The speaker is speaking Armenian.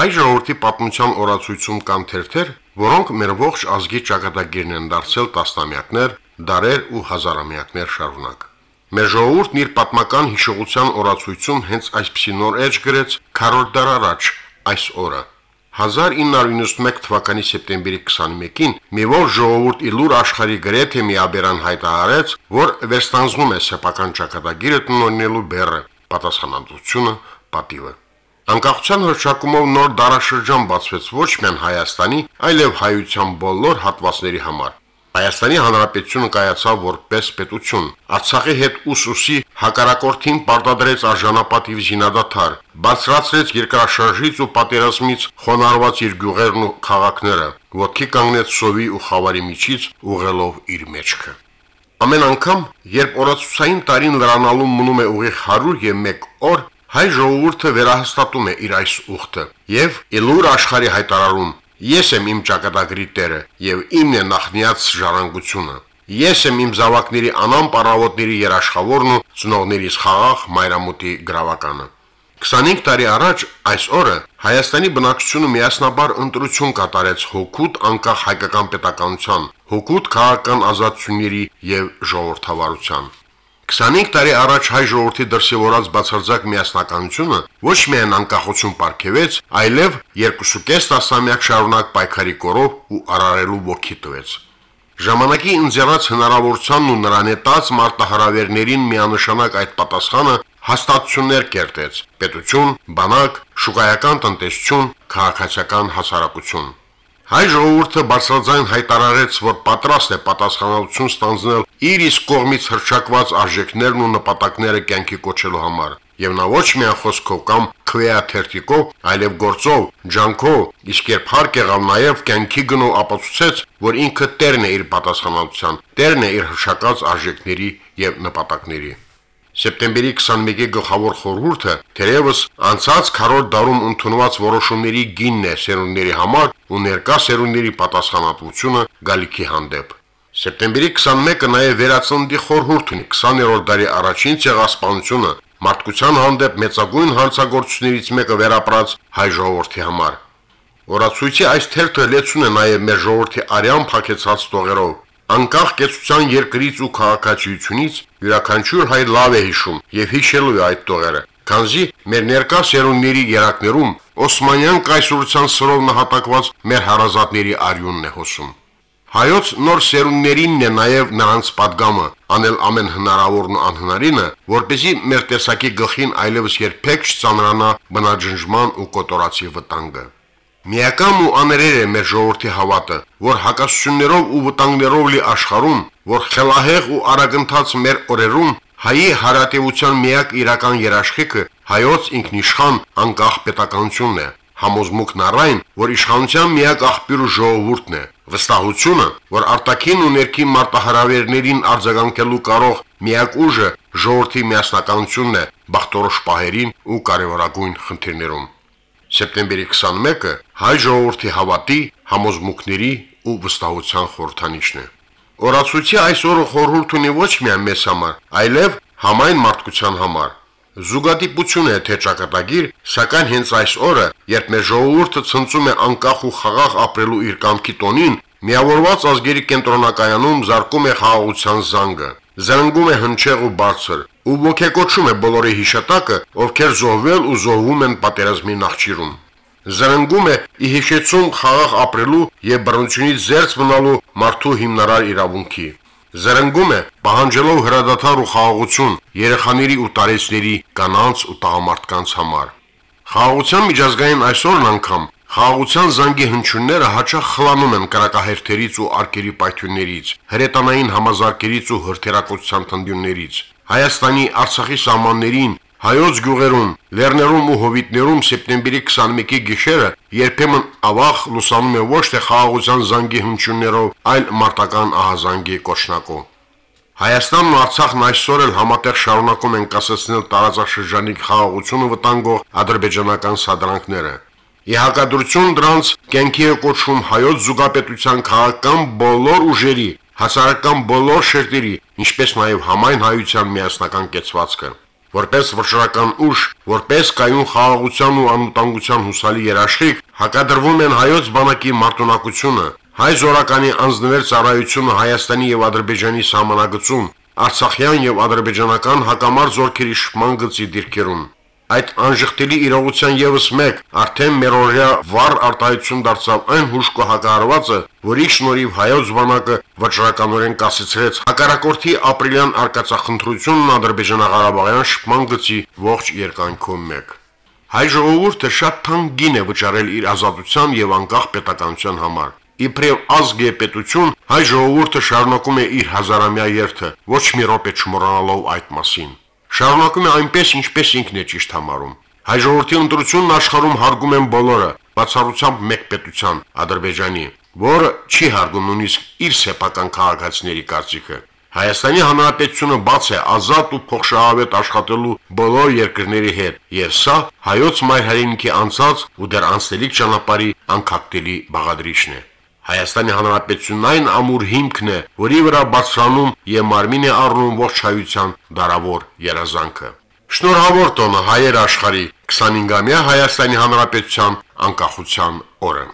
Հայ ժողովրդի պատմության օրացույցում կան թերթեր, որոնք մեր ողջ ազգի ճակատագիրն են դարձել տասնամյակներ, դարեր ու հազարամյակներ շարունակ։ Մեր ժողովուրդն իր պատմական հիշողության օրացույցում հենց այսպիսի նոր էջ գրեց 40 դար առաջ այս օրը։ 1991 թվականի սեպտեմբերի 21-ին մի որ ժողովուրդ իլուր աշխարի գրեթե միաբերան հայտարարեց, որ վերստանձնում է սեփական ճակատագիրը տնօրինելու բեռը, պատասխանատվությունը, պատիվը։ Անկախության հռչակումով նոր դարաշրջան բացվեց ոչ միայն Հայաստանի, այլև հայության բոլոր հատվածների համար։ Հայաստանի Հանրապետությունը կայացավ որպես պետություն։ Արցախի հետ ուսուսի հակարակորթին պարտադրեց արժանապատիվ զինադադար, բարձրացրեց երկրաշարժից ու պատերազմից խոնարհված իր գյուղերն ու քաղաքները, ոտքի կանգնեց սովի ու խավարի միջից ուղելով իր մեջքը։ Ամեն անգամ, երբ օրացուցային տարին լրանալու մնում է ուղիղ 101 օր, հայ ժողովուրդը վերահաստատում է իր այս ուխտը եւ ելուր աշխարհի հայտարարում. Ես եմ իմ ճակատագրի տերը եւ իմն է նախնիած ժառանգությունը։ Ես եմ իմ զավակների անամ պարավոտների երաշխավորն ու ծնողներիս խաղաղ մայրամուտի գրավականը։ 25 տարի առաջ այս օրը Հայաստանի բնակչությունը միասնաբար ընտրություն կատարեց հոգուտ անկախ հայկական պետականության, հոգուտ քաղաքական ազատությունների եւ ժողովրդավարության։ 25 տարի առաջ հայ ժողովրդի դրսևորած բացարձակ միասնականությունը ոչ միայն անկախություն ապարգևեց, այլև 2.5 տասնամյակ շարունակ պայքարի կորով ու արարելու ոգի տվեց։ Ժամանակի ինձեռած հնարավորությանն ու նրան հետած մարտահրավերներին միանշանակ այդ պատասխանը հաստատություններ կերտեց՝ պետություն, բանակ, շուկայական տնտեսություն, քաղաքացիական հասարակություն։ Հայ ժողովուրդը բարձրաձայն հայտարարեց, որ պատրաստ է պատասխանատվություն ստանձնել իր իսկ կողմից հրճակված արժեքներն ու նպատակները կյանքի կոչելու համար։ Եվ նա ոչ միայն խոսքով կամ քվեաթերթիկով, այլև գործով, ջանքով, իսկ երբ հարկ եղավ նաև կյանքի գնով ապացուցեց, որ ինքը տերն է իր պատասխանատվության, տերն է իր հրճակած արժեքների եւ նպատակների։ Սեպտեմբերի 21-ի գլխավոր խորհուրդը թերևս անցած քառորդ դարում ընդունված որոշումների գինն է սերունդների համար ու ներկա սերունդների պատասխանատվությունը գալիքի հանդեպ։ Սեպտեմբերի 21-ը նաև վերացնդի խորհուրդ ունի 20-րդ դարի առաջին ցեղասպանությունը մարդկության հանդեպ մեծագույն հանցագործություններից մեկը վերապրած հայ ժողովրդի համար։ Օրացույցի այս թերթը լեցուն է նաև մեր ժողովրդի արյան փակեցած տողերով, Անկախ կեցության երկրից ու քաղաքացիությունից յուրաքանչյուր հայ լավ է հիշում եւ հիշելու է այդ տողերը։ Քանզի մեր ներկա սերունդների երակներում Օսմանյան կայսրության սրով նահատակված մեր հարազատների արյունն է հոսում։ Հայոց նոր սերունդերինն է նաև նրանց падգամը, անել ամեն հնարավորն ու անհնարինը, որպեսզի մեր տեսակի գլխին այլևս երբեք չծանրանա բնաջնջման ու կոտորացի վտանգը։ Միական ու աներեր է մեր ժողովրդի հավատը, որ հակասություններով ու վտանգներով լի աշխարհում, որ խելահեղ ու արագընթաց մեր օրերում հայի հարատեվության միակ իրական երաշխիքը հայոց ինքնիշխան անկախ պետականությունն է, համոզմունքն առայն, որ իշխանության միակ աղբյուրը ժողովուրդն է, վստահությունը, որ արտաքին ու ներքին մարտահրավերներին արձագանքելու կարող միակ ուժը ժողովրդի միասնականությունն է բախտորոշ պահերին ու կարևորագույն խնդիրներում։ Սեպտեմբերի 21-ը հայ ժողովրդի հավատի, համոզմունքների ու վստահության խորհրդանիշն է։ Օրացույցի այս օրը խորհուրդ ունի ոչ միայն մեզ համար, այլև համայն մարդկության համար։ Զուգադիպություն է թե ճակատագիր, սակայն հենց այս օրը, երբ մեր ժողովուրդը ցնծում է անկախ ու խաղաղ ապրելու իր կամքի տոնին, միավորված ազգերի կենտրոնակայանում զարկում է խաղաղության զանգը զանգում է հնչեղ ու բարձր ու ոգեկոչում է բոլորի հիշատակը, ովքեր զոհվել ու զոհվում են պատերազմի նախճիրում։ Զրնգում է ի հիշեցում խաղաղ ապրելու եւ բռնությունից զերծ մնալու մարդու հիմնարար իրավունքի։ Զրնգում է պահանջելով հրադադար ու խաղաղություն երեխաների ու տարեցների կանանց ու տղամարդկանց համար։ Խաղաղության միջազգային այսօրն անգամ Խաղաղության զանգի հնչյունները հաճախ խլանում են կրակահերթերից ու արկերի պայթյուններից, հրետանային համազարկերից ու հրթերակոծության թնդյուններից։ Հայաստանի Արցախի սահմաններին, հայոց գյուղերում, լեռներում ու հովիտներում սեպտեմբերի 21-ի գիշերը երբեմն ավաղ լուսանում է ոչ թե խաղաղության զանգի հնչյուններով, այլ մարտական ահազանգի կոչնակով։ Հայաստանն ու Արցախն այսօր էլ համատեղ շարունակում են կասեցնել տարածաշրջանի խաղաղությունը վտանգող ադրբեջանական սադրանքները։ Ի հակադրություն դրանց կենքի է կոչվում հայոց զուգապետության քաղաքական բոլոր ուժերի, հասարակական բոլոր շերտերի, ինչպես նաև համայն հայության միասնական կեցվածքը։ որպես վճռական ուժ, որպես կայուն խաղաղության ու անվտանգության հուսալի երաշխիք, հակադրվում են հայոց բանակի մարտունակությունը, հայ զորականի անձնվեր ծառայությունը Հայաստանի եւ Ադրբեջանի սահմանագծում, Արցախյան եւ ադրբեջանական հակամարտ զորքերի շփման գծի դիրքերում։ Այդ անժխտելի իրողության եւս մեկ արդեն մերօրյա վառ արտահայտություն դարձավ այն հուշկո հակահարվածը, որի շնորհիվ հայոց բանակը վճռականորեն կասեցրեց. Հակարակորթի ապրիլյան արկածախնդրությունն Ադրբեջանա-Ղարաբաղյան շփման գծի ողջ երկայնքում մեկ։ Հայ ժողովուրդը շատ թանկ գին է վճարել իր ազատության եւ անկախ պետականության համար։ Իբրև ազգ է պետություն, հայ ժողովուրդը շարունակում է իր հազարամյա երթը, ոչ մի րոպե չմոռանալով այդ մասին շարունակում է այնպես, ինչպես ինքն է ճիշտ համարում։ Հայ ժողովրդի ընտրությունն աշխարհում հարգում են բոլորը, բացառությամբ մեկ պետության՝ Ադրբեջանի, որը չի հարգում նույնիսկ իր սեփական քաղաքացիների կարծիքը։ Հայաստանի Հանրապետությունը բաց է ազատ ու փոխշահավետ աշխատելու բոլոր երկրների հետ, եւ սա հայոց մայր հայրենիքի անցած ու դեռ անցնելիք ճանապարհի անկախտելի բաղադրիչն է։ Հայաստանի Հանրապետությունն այն ամուր հիմքն է, որի վրա բարձրանում եւ մարմին է առնում ողջ հայության դարավոր երազանքը։ Շնորհավոր տոնը հայեր աշխարի 25-ամյա Հայաստանի Հանրապետության անկախության օրը։